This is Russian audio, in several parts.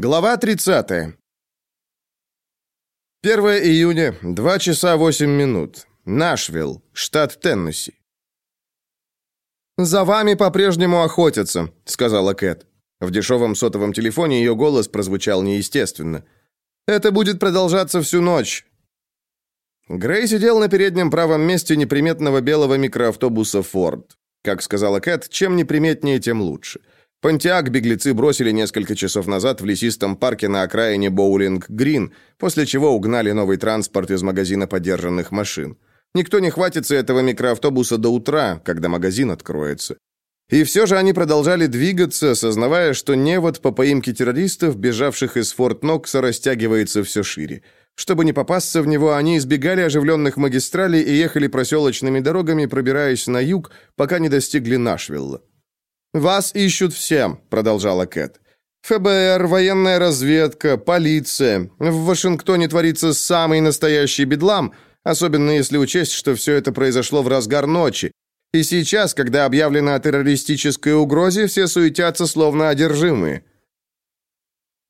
Глава 30. 1 июня, 2 часа 8 минут. Нашвилл, штат Теннесси. «За вами по-прежнему охотятся», — сказала Кэт. В дешевом сотовом телефоне ее голос прозвучал неестественно. «Это будет продолжаться всю ночь». Грей сидел на переднем правом месте неприметного белого микроавтобуса «Форд». Как сказала Кэт, чем неприметнее, тем лучше. Понтиак беглецы бросили несколько часов назад в лесистом парке на окраине Боулинг-Грин, после чего угнали новый транспорт из магазина подержанных машин. Никто не хватится этого микроавтобуса до утра, когда магазин откроется. И все же они продолжали двигаться, сознавая, что невод по поимке террористов, бежавших из Форт Нокса, растягивается все шире. Чтобы не попасться в него, они избегали оживленных магистралей и ехали проселочными дорогами, пробираясь на юг, пока не достигли Нашвилла. «Вас ищут все», — продолжала Кэт. ФБР, военная разведка, полиция. В Вашингтоне творится самый настоящий бедлам, особенно если учесть, что все это произошло в разгар ночи. И сейчас, когда объявлено о террористической угрозе, все суетятся словно одержимые.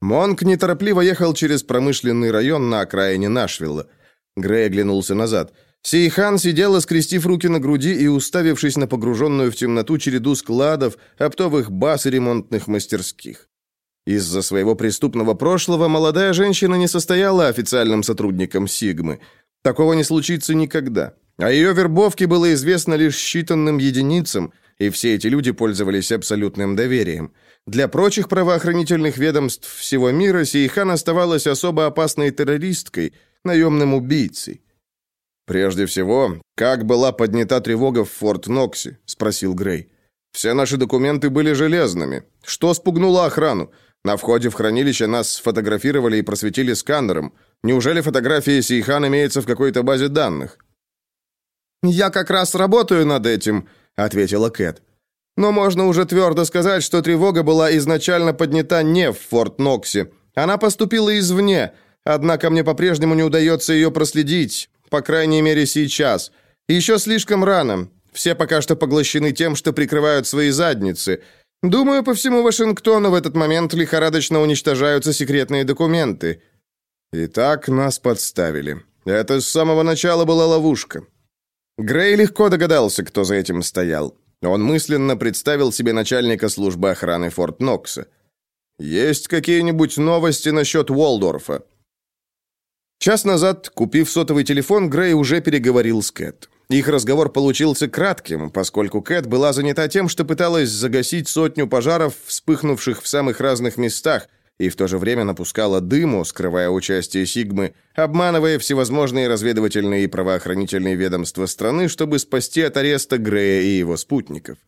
Монк неторопливо ехал через промышленный район на окраине Нашвилла. Грей оглянулся назад. Сейхан сидела, скрестив руки на груди и уставившись на погруженную в темноту череду складов, оптовых баз и ремонтных мастерских. Из-за своего преступного прошлого молодая женщина не состояла официальным сотрудником Сигмы. Такого не случится никогда. О ее вербовке было известно лишь считанным единицам, и все эти люди пользовались абсолютным доверием. Для прочих правоохранительных ведомств всего мира Сейхан оставалась особо опасной террористкой, наемным убийцей. «Прежде всего, как была поднята тревога в Форт Ноксе?» – спросил Грей. «Все наши документы были железными. Что спугнуло охрану? На входе в хранилище нас сфотографировали и просветили сканером. Неужели фотография Сейхан имеется в какой-то базе данных?» «Я как раз работаю над этим», — ответила Кэт. «Но можно уже твердо сказать, что тревога была изначально поднята не в Форт Ноксе. Она поступила извне, однако мне по-прежнему не удается ее проследить, по крайней мере сейчас. Еще слишком рано. Все пока что поглощены тем, что прикрывают свои задницы. Думаю, по всему Вашингтону в этот момент лихорадочно уничтожаются секретные документы». «Итак, нас подставили. Это с самого начала была ловушка. Грей легко догадался, кто за этим стоял. Он мысленно представил себе начальника службы охраны Форт Нокса. «Есть какие-нибудь новости насчет Уолдорфа?» Час назад, купив сотовый телефон, Грей уже переговорил с Кэт. Их разговор получился кратким, поскольку Кэт была занята тем, что пыталась загасить сотню пожаров, вспыхнувших в самых разных местах, и в то же время напускала дыму, скрывая участие Сигмы, обманывая всевозможные разведывательные и правоохранительные ведомства страны, чтобы спасти от ареста Грея и его спутников.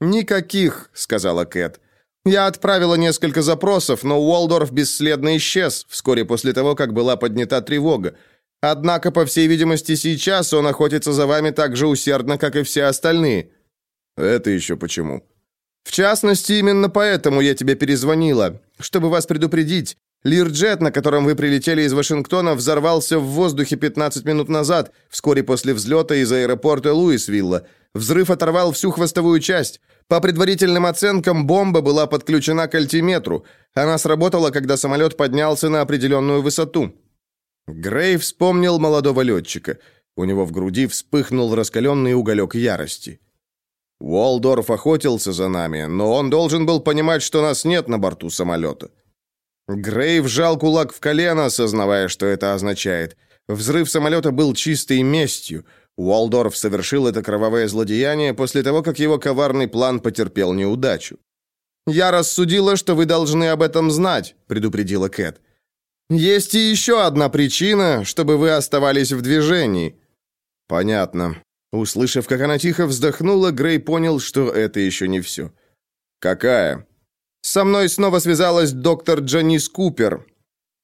«Никаких», — сказала Кэт. «Я отправила несколько запросов, но Уолдорф бесследно исчез вскоре после того, как была поднята тревога. Однако, по всей видимости, сейчас он охотится за вами так же усердно, как и все остальные». «Это еще почему?» В частности, именно поэтому я тебе перезвонила, чтобы вас предупредить. Лирджет, на котором вы прилетели из Вашингтона, взорвался в воздухе 15 минут назад, вскоре после взлета из аэропорта Луисвилла. Взрыв оторвал всю хвостовую часть. По предварительным оценкам, бомба была подключена к альтиметру. Она сработала, когда самолет поднялся на определенную высоту. Грей вспомнил молодого летчика. У него в груди вспыхнул раскаленный уголек ярости. Уолдорф охотился за нами, но он должен был понимать, что нас нет на борту самолета. Грей вжал кулак в колено, осознавая, что это означает. Взрыв самолета был чистой местью. Уолдорф совершил это кровавое злодеяние после того, как его коварный план потерпел неудачу. «Я рассудила, что вы должны об этом знать», — предупредила Кэт. «Есть и еще одна причина, чтобы вы оставались в движении». «Понятно. Услышав, как она тихо вздохнула, Грей понял, что это еще не все. «Какая?» «Со мной снова связалась доктор Джанис Купер».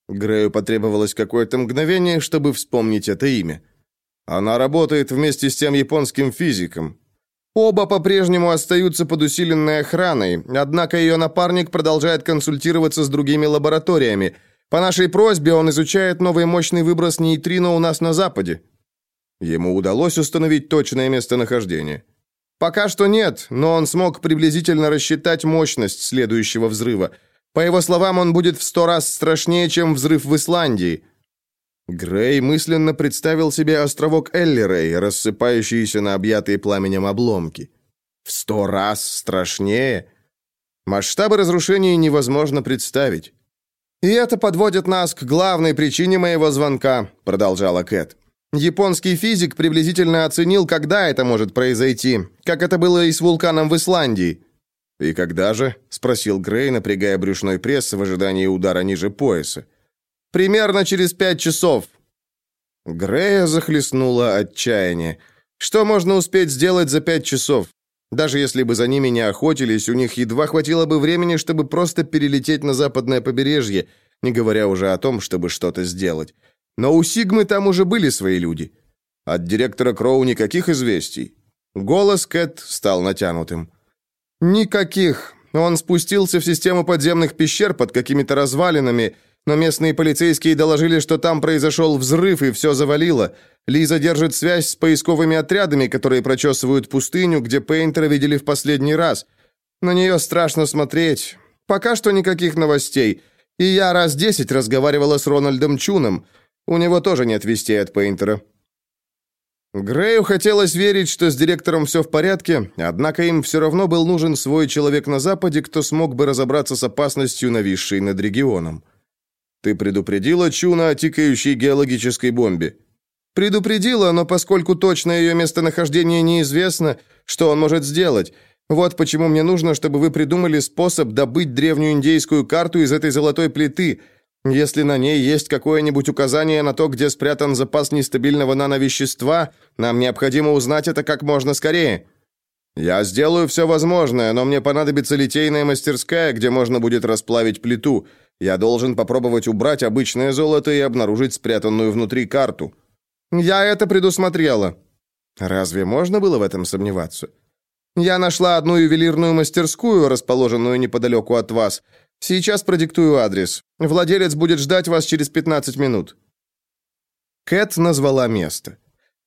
Грею потребовалось какое-то мгновение, чтобы вспомнить это имя. «Она работает вместе с тем японским физиком». Оба по-прежнему остаются под усиленной охраной, однако ее напарник продолжает консультироваться с другими лабораториями. По нашей просьбе он изучает новый мощный выброс нейтрино у нас на Западе. Ему удалось установить точное местонахождение. Пока что нет, но он смог приблизительно рассчитать мощность следующего взрыва. По его словам, он будет в сто раз страшнее, чем взрыв в Исландии. Грей мысленно представил себе островок Эллерей, рассыпающийся на объятые пламенем обломки. В сто раз страшнее? Масштабы разрушений невозможно представить. «И это подводит нас к главной причине моего звонка», — продолжала Кэт. «Японский физик приблизительно оценил, когда это может произойти, как это было и с вулканом в Исландии». «И когда же?» — спросил Грей, напрягая брюшной пресс в ожидании удара ниже пояса. «Примерно через пять часов». Грея захлестнуло отчаяние. Что можно успеть сделать за пять часов? Даже если бы за ними не охотились, у них едва хватило бы времени, чтобы просто перелететь на западное побережье, не говоря уже о том, чтобы что-то сделать. Но у Сигмы там уже были свои люди. От директора Кроу никаких известий. Голос Кэт стал натянутым. «Никаких. Он спустился в систему подземных пещер под какими-то развалинами, но местные полицейские доложили, что там произошел взрыв и все завалило. Лиза держит связь с поисковыми отрядами, которые прочесывают пустыню, где Пейнтера видели в последний раз. На нее страшно смотреть. Пока что никаких новостей. И я раз десять разговаривала с Рональдом Чуном. У него тоже нет вестей от Пейнтера. Грею хотелось верить, что с директором все в порядке, однако им все равно был нужен свой человек на Западе, кто смог бы разобраться с опасностью, нависшей над регионом. «Ты предупредила Чуна о тикающей геологической бомбе?» «Предупредила, но поскольку точно ее местонахождение неизвестно, что он может сделать? Вот почему мне нужно, чтобы вы придумали способ добыть древнюю индейскую карту из этой золотой плиты – если на ней есть какое-нибудь указание на то, где спрятан запас нестабильного нановещества, нам необходимо узнать это как можно скорее. Я сделаю все возможное, но мне понадобится литейная мастерская, где можно будет расплавить плиту. Я должен попробовать убрать обычное золото и обнаружить спрятанную внутри карту. Я это предусмотрела. Разве можно было в этом сомневаться? Я нашла одну ювелирную мастерскую, расположенную неподалеку от вас. Сейчас продиктую адрес. Владелец будет ждать вас через 15 минут». Кэт назвала место.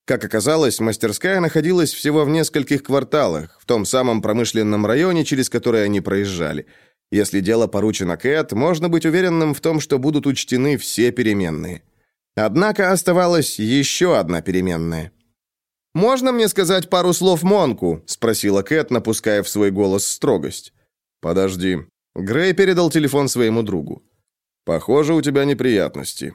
Как оказалось, мастерская находилась всего в нескольких кварталах, в том самом промышленном районе, через который они проезжали. Если дело поручено Кэт, можно быть уверенным в том, что будут учтены все переменные. Однако оставалась еще одна переменная. «Можно мне сказать пару слов Монку?» – спросила Кэт, напуская в свой голос строгость. «Подожди». Грей передал телефон своему другу. «Похоже, у тебя неприятности».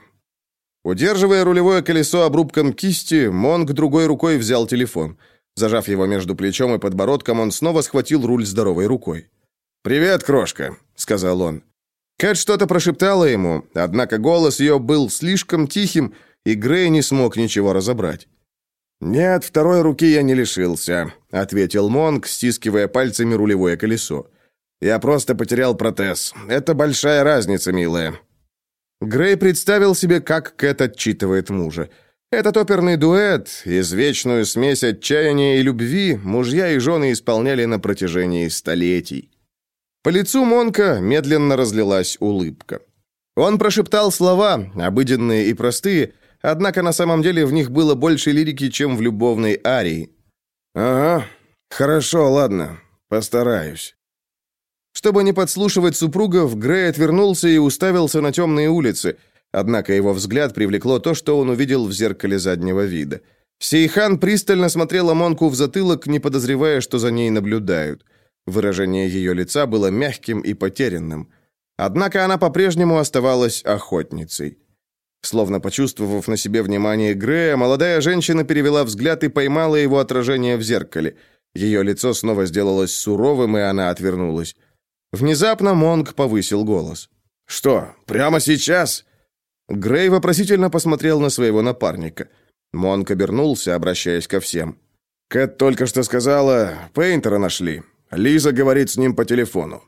Удерживая рулевое колесо обрубком кисти, Монк другой рукой взял телефон. Зажав его между плечом и подбородком, он снова схватил руль здоровой рукой. «Привет, крошка», — сказал он. Кэт что-то прошептала ему, однако голос ее был слишком тихим, и Грей не смог ничего разобрать. «Нет, второй руки я не лишился», — ответил Монк, стискивая пальцами рулевое колесо. «Я просто потерял протез. Это большая разница, милая». Грей представил себе, как Кэт отчитывает мужа. Этот оперный дуэт, извечную смесь отчаяния и любви, мужья и жены исполняли на протяжении столетий. По лицу Монка медленно разлилась улыбка. Он прошептал слова, обыденные и простые, Однако на самом деле в них было больше лирики, чем в любовной арии. «Ага, хорошо, ладно, постараюсь». Чтобы не подслушивать супругов, Грей отвернулся и уставился на темные улицы, однако его взгляд привлекло то, что он увидел в зеркале заднего вида. Сейхан пристально смотрела Монку в затылок, не подозревая, что за ней наблюдают. Выражение ее лица было мягким и потерянным. Однако она по-прежнему оставалась охотницей. Словно почувствовав на себе внимание Грея, молодая женщина перевела взгляд и поймала его отражение в зеркале. Ее лицо снова сделалось суровым, и она отвернулась. Внезапно Монг повысил голос. «Что, прямо сейчас?» Грей вопросительно посмотрел на своего напарника. Монк обернулся, обращаясь ко всем. «Кэт только что сказала, Пейнтера нашли. Лиза говорит с ним по телефону.